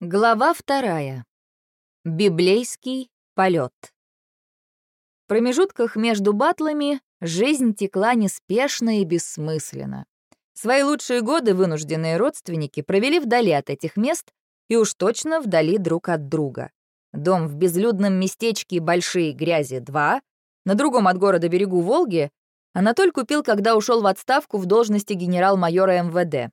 Глава вторая. Библейский полет. В промежутках между батлами жизнь текла неспешно и бессмысленно. Свои лучшие годы вынужденные родственники провели вдали от этих мест и уж точно вдали друг от друга. Дом в безлюдном местечке Большие Грязи-2, на другом от города берегу Волги, Анатоль купил, когда ушел в отставку в должности генерал-майора МВД.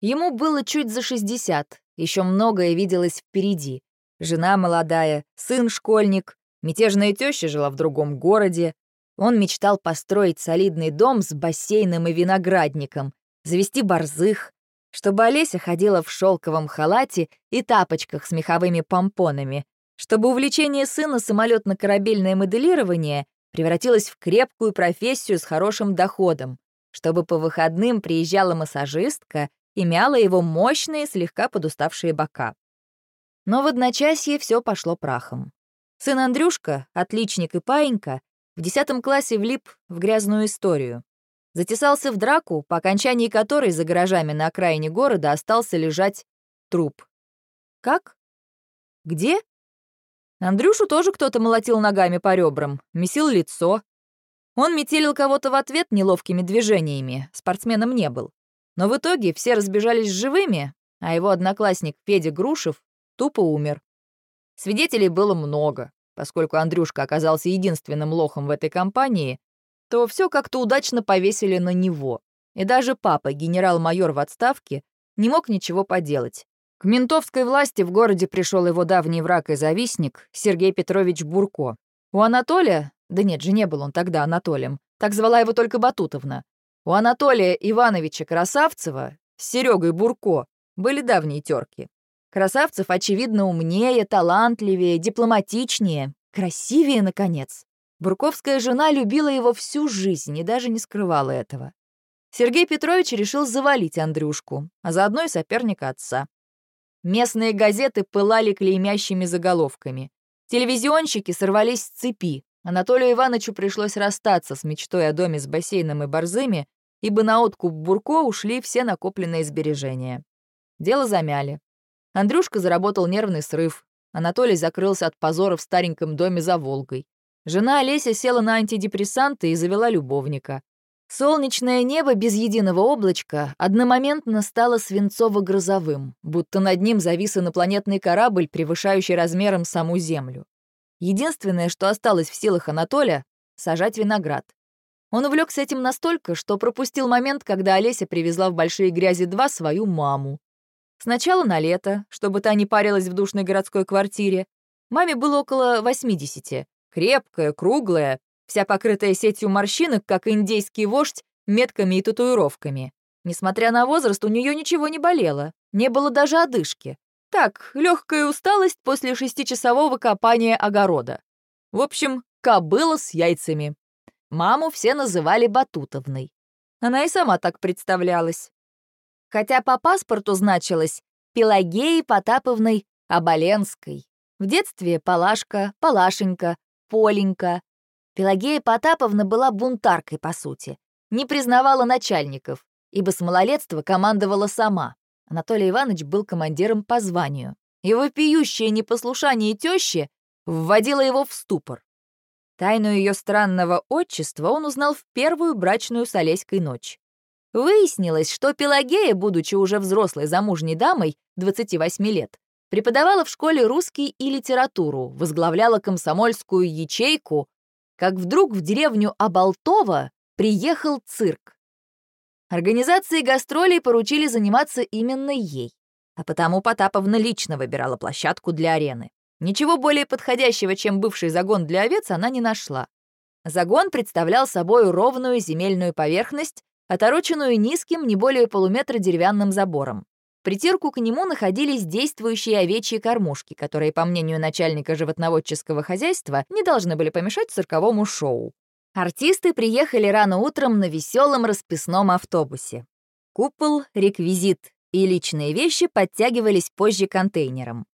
Ему было чуть за 60, еще многое виделось впереди. Жена молодая, сын школьник, мятежная теща жила в другом городе. Он мечтал построить солидный дом с бассейном и виноградником, завести борзых, чтобы Олеся ходила в шелковом халате и тапочках с меховыми помпонами, чтобы увлечение сына самолетно-корабельное моделирование превратилось в крепкую профессию с хорошим доходом, чтобы по выходным приезжала массажистка и мяла его мощные, слегка подуставшие бока. Но в одночасье все пошло прахом. Сын Андрюшка, отличник и паинька, в десятом классе влип в грязную историю. Затесался в драку, по окончании которой за гаражами на окраине города остался лежать труп. Как? Где? Андрюшу тоже кто-то молотил ногами по ребрам, месил лицо. Он метелил кого-то в ответ неловкими движениями, спортсменом не был. Но в итоге все разбежались живыми, а его одноклассник Федя Грушев тупо умер. Свидетелей было много. Поскольку Андрюшка оказался единственным лохом в этой компании, то все как-то удачно повесили на него. И даже папа, генерал-майор в отставке, не мог ничего поделать. К ментовской власти в городе пришел его давний враг и завистник Сергей Петрович Бурко. У Анатолия, да нет же, не был он тогда Анатолием, так звала его только Батутовна, у Анатолия Ивановича Красавцева с Серегой Бурко были давние терки. Красавцев, очевидно, умнее, талантливее, дипломатичнее, красивее, наконец. Бурковская жена любила его всю жизнь и даже не скрывала этого. Сергей Петрович решил завалить Андрюшку, а заодно и соперника отца. Местные газеты пылали клеймящими заголовками. Телевизионщики сорвались с цепи. Анатолию Ивановичу пришлось расстаться с мечтой о доме с бассейном и борзыми ибо на откуп Бурко ушли все накопленные сбережения. Дело замяли. Андрюшка заработал нервный срыв. Анатолий закрылся от позора в стареньком доме за Волгой. Жена Олеся села на антидепрессанты и завела любовника. Солнечное небо без единого облачка одномоментно стало свинцово-грозовым, будто над ним завис инопланетный корабль, превышающий размером саму Землю. Единственное, что осталось в силах Анатолия — сажать виноград. Он увлекся этим настолько, что пропустил момент, когда Олеся привезла в Большие Грязи-2 свою маму. Сначала на лето, чтобы та не парилась в душной городской квартире. Маме было около 80. Крепкая, круглая, вся покрытая сетью морщинок, как индейский вождь, метками и татуировками. Несмотря на возраст, у нее ничего не болело, не было даже одышки. Так, легкая усталость после шестичасового копания огорода. В общем, кобыла с яйцами. Маму все называли Батутовной. Она и сама так представлялась. Хотя по паспорту значилась Пелагеей Потаповной Оболенской. В детстве Палашка, Палашенька, Поленька. Пелагея Потаповна была бунтаркой, по сути. Не признавала начальников, ибо с малолетства командовала сама. Анатолий Иванович был командиром по званию. Его пьющее непослушание тещи вводило его в ступор. Тайну ее странного отчества он узнал в первую брачную с Олеськой ночь. Выяснилось, что Пелагея, будучи уже взрослой замужней дамой, 28 лет, преподавала в школе русский и литературу, возглавляла комсомольскую ячейку, как вдруг в деревню Абалтово приехал цирк. Организацией гастролей поручили заниматься именно ей, а потому Потаповна лично выбирала площадку для арены. Ничего более подходящего, чем бывший загон для овец, она не нашла. Загон представлял собой ровную земельную поверхность, отороченную низким, не более полуметра деревянным забором. Притирку к нему находились действующие овечьи кормушки, которые, по мнению начальника животноводческого хозяйства, не должны были помешать цирковому шоу. Артисты приехали рано утром на веселом расписном автобусе. Купол, реквизит и личные вещи подтягивались позже контейнером.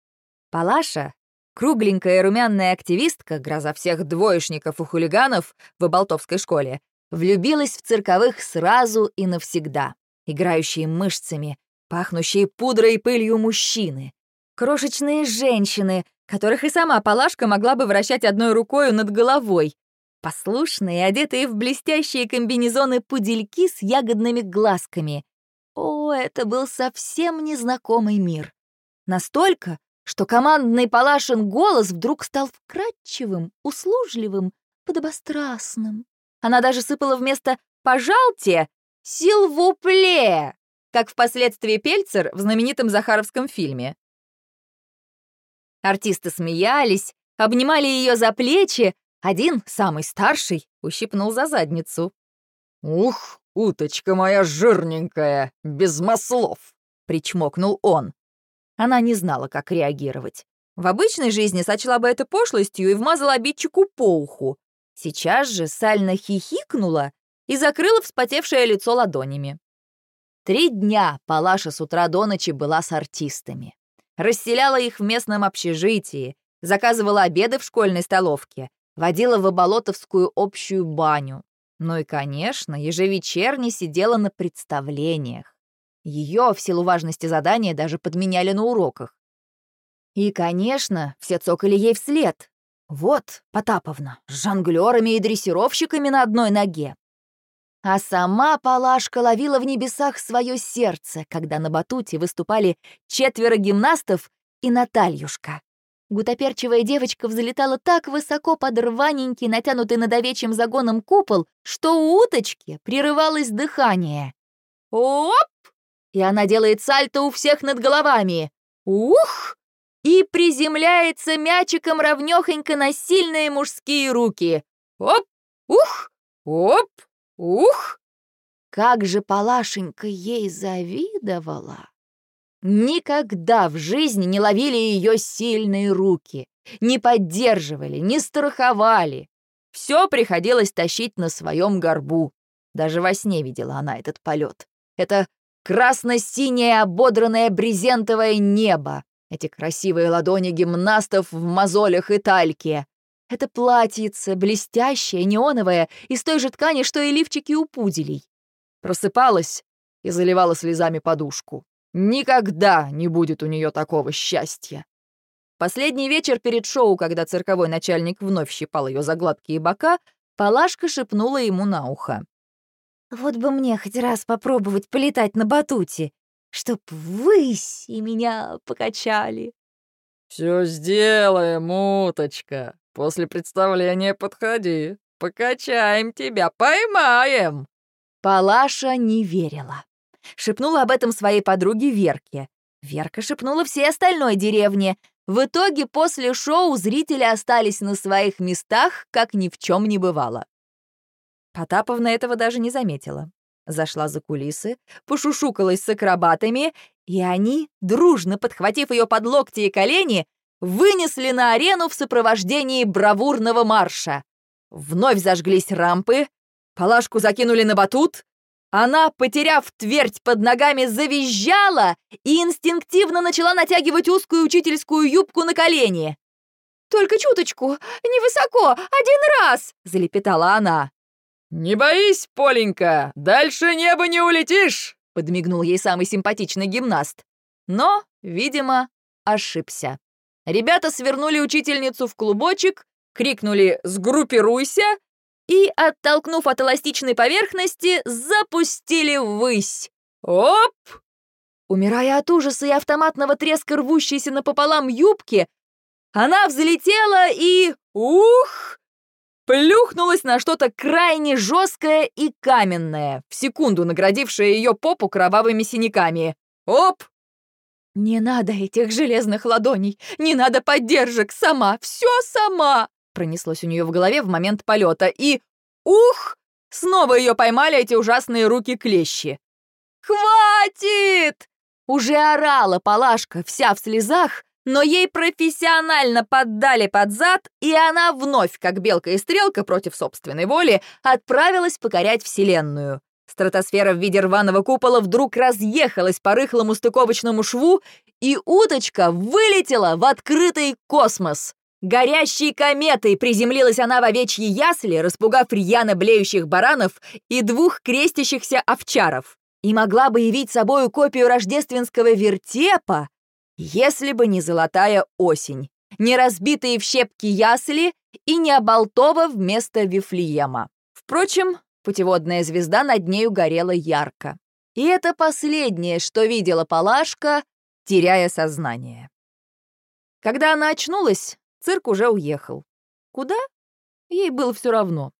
Палаша, Кругленькая румяная активистка, гроза всех двоечников и хулиганов в Болтовской школе, влюбилась в цирковых сразу и навсегда. Играющие мышцами, пахнущие пудрой и пылью мужчины, крошечные женщины, которых и сама Палашка могла бы вращать одной рукой над головой, послушные, одетые в блестящие комбинезоны пудельки с ягодными глазками. О, это был совсем незнакомый мир. Настолько, что командный Палашин голос вдруг стал вкрадчивым, услужливым, подобострастным. Она даже сыпала вместо «пожалте» «силвупле», как впоследствии Пельцер в знаменитом Захаровском фильме. Артисты смеялись, обнимали ее за плечи, один, самый старший, ущипнул за задницу. «Ух, уточка моя жирненькая, без маслов!» — причмокнул он. Она не знала, как реагировать. В обычной жизни сочла бы это пошлостью и вмазала обидчику по уху. Сейчас же сально хихикнула и закрыла вспотевшее лицо ладонями. Три дня Палаша с утра до ночи была с артистами. Расселяла их в местном общежитии, заказывала обеды в школьной столовке, водила в Оболотовскую общую баню. Ну и, конечно, ежевечерне сидела на представлениях. Ее в силу важности задания даже подменяли на уроках. И, конечно, все цокали ей вслед. Вот, Потаповна, с жонглерами и дрессировщиками на одной ноге. А сама Палашка ловила в небесах свое сердце, когда на батуте выступали четверо гимнастов и Натальюшка. Гутоперчивая девочка взлетала так высоко под рваненький, натянутый над овечьим загоном купол, что у уточки прерывалось дыхание. Оп! И она делает сальто у всех над головами. Ух! И приземляется мячиком ровнёхонько на сильные мужские руки. Оп! Ух! Оп! Ух! Как же Палашенька ей завидовала! Никогда в жизни не ловили ее сильные руки, не поддерживали, не страховали. Все приходилось тащить на своем горбу. Даже во сне видела она этот полет. Это красно-синее ободранное брезентовое небо, эти красивые ладони гимнастов в мозолях и тальке. Это платьице, блестящее, неоновое, из той же ткани, что и лифчики у пуделей. Просыпалась и заливала слезами подушку. Никогда не будет у нее такого счастья. Последний вечер перед шоу, когда цирковой начальник вновь щипал ее за гладкие бока, Палашка шепнула ему на ухо. «Вот бы мне хоть раз попробовать полетать на батуте, чтоб высь и меня покачали». «Все сделаем, уточка. После представления подходи. Покачаем тебя, поймаем!» Палаша не верила. Шепнула об этом своей подруге Верке. Верка шепнула всей остальной деревне. В итоге после шоу зрители остались на своих местах, как ни в чем не бывало. Потаповна этого даже не заметила. Зашла за кулисы, пошушукалась с акробатами, и они, дружно подхватив ее под локти и колени, вынесли на арену в сопровождении бравурного марша. Вновь зажглись рампы, палашку закинули на батут, она, потеряв твердь под ногами, завизжала и инстинктивно начала натягивать узкую учительскую юбку на колени. «Только чуточку, невысоко, один раз!» — залепетала она. «Не боись, Поленька, дальше неба не улетишь!» — подмигнул ей самый симпатичный гимнаст. Но, видимо, ошибся. Ребята свернули учительницу в клубочек, крикнули «Сгруппируйся!» и, оттолкнув от эластичной поверхности, запустили ввысь. Оп! Умирая от ужаса и автоматного треска рвущейся напополам юбки, она взлетела и... Ух! Плюхнулась на что-то крайне жесткое и каменное, в секунду наградившее ее попу кровавыми синяками. Оп! «Не надо этих железных ладоней, не надо поддержек, сама, все сама!» Пронеслось у нее в голове в момент полета, и... Ух! Снова ее поймали эти ужасные руки-клещи. «Хватит!» Уже орала Палашка, вся в слезах, но ей профессионально поддали под зад, и она вновь, как белка и стрелка против собственной воли, отправилась покорять Вселенную. Стратосфера в виде рваного купола вдруг разъехалась по рыхлому стыковочному шву, и уточка вылетела в открытый космос. Горящей кометой приземлилась она в овечьи ясли, распугав рьяно блеющих баранов и двух крестящихся овчаров. и могла бы явить собою копию рождественского вертепа, если бы не золотая осень, не разбитые в щепки ясли и не оболтова вместо Вифлеема. Впрочем, путеводная звезда над нею горела ярко. И это последнее, что видела Палашка, теряя сознание. Когда она очнулась, цирк уже уехал. Куда? Ей было все равно.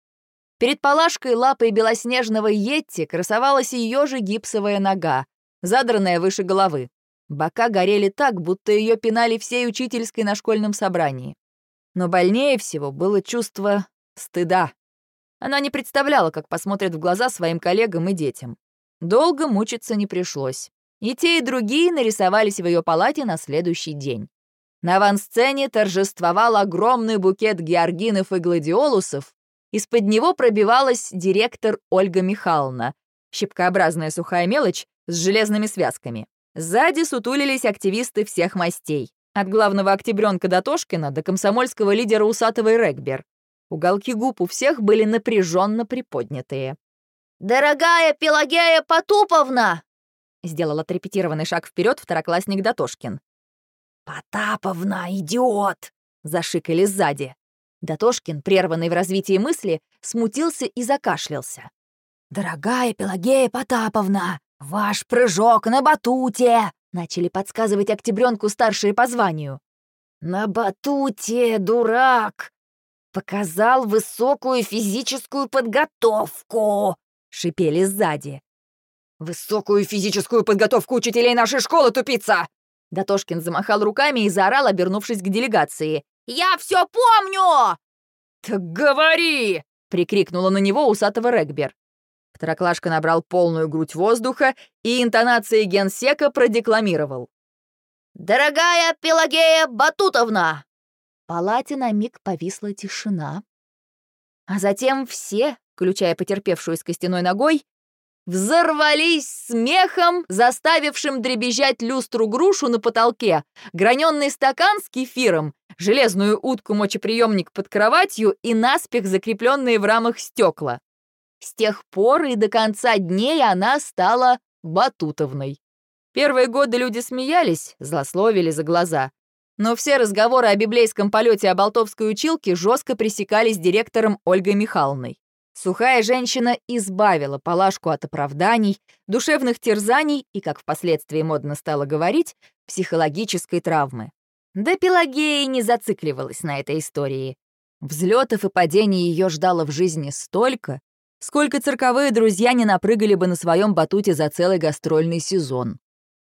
Перед Палашкой лапой белоснежного Йетти красовалась ее же гипсовая нога, задранная выше головы. Бока горели так, будто ее пинали всей учительской на школьном собрании. Но больнее всего было чувство стыда. Она не представляла, как посмотрит в глаза своим коллегам и детям. Долго мучиться не пришлось. И те, и другие нарисовались в ее палате на следующий день. На авансцене торжествовал огромный букет георгинов и гладиолусов, из-под него пробивалась директор Ольга Михайловна, щепкообразная сухая мелочь с железными связками. Сзади сутулились активисты всех мастей. От главного октябренка Дотошкина до комсомольского лидера Усатого Регбер. Уголки губ у всех были напряженно приподнятые. «Дорогая Пелагея Потуповна!» Сделал отрепетированный шаг вперед второклассник Дотошкин. «Потаповна, идиот!» Зашикали сзади. Дотошкин, прерванный в развитии мысли, смутился и закашлялся. «Дорогая Пелагея Потаповна, ваш прыжок на батуте!» Начали подсказывать октябренку старшие по званию. «На батуте, дурак! Показал высокую физическую подготовку!» — шипели сзади. «Высокую физическую подготовку учителей нашей школы, тупица!» Дотошкин замахал руками и заорал, обернувшись к делегации. «Я все помню!» «Так говори!» — прикрикнула на него усатого Регбер. Второклашка набрал полную грудь воздуха и интонацией генсека продекламировал. «Дорогая Пелагея Батутовна!» В палате на миг повисла тишина. А затем все, включая потерпевшую с костяной ногой, взорвались смехом, заставившим дребезжать люстру грушу на потолке, граненый стакан с кефиром, железную утку-мочеприемник под кроватью и наспех закрепленные в рамах стекла. С тех пор и до конца дней она стала Батутовной. Первые годы люди смеялись, злословили за глаза. Но все разговоры о библейском полете Оболтовской училки жестко пресекались директором Ольгой Михайловной. Сухая женщина избавила Палашку от оправданий, душевных терзаний и, как впоследствии модно стало говорить, психологической травмы. Да Пелагея не зацикливалась на этой истории. Взлетов и падений ее ждало в жизни столько, сколько цирковые друзья не напрыгали бы на своем батуте за целый гастрольный сезон.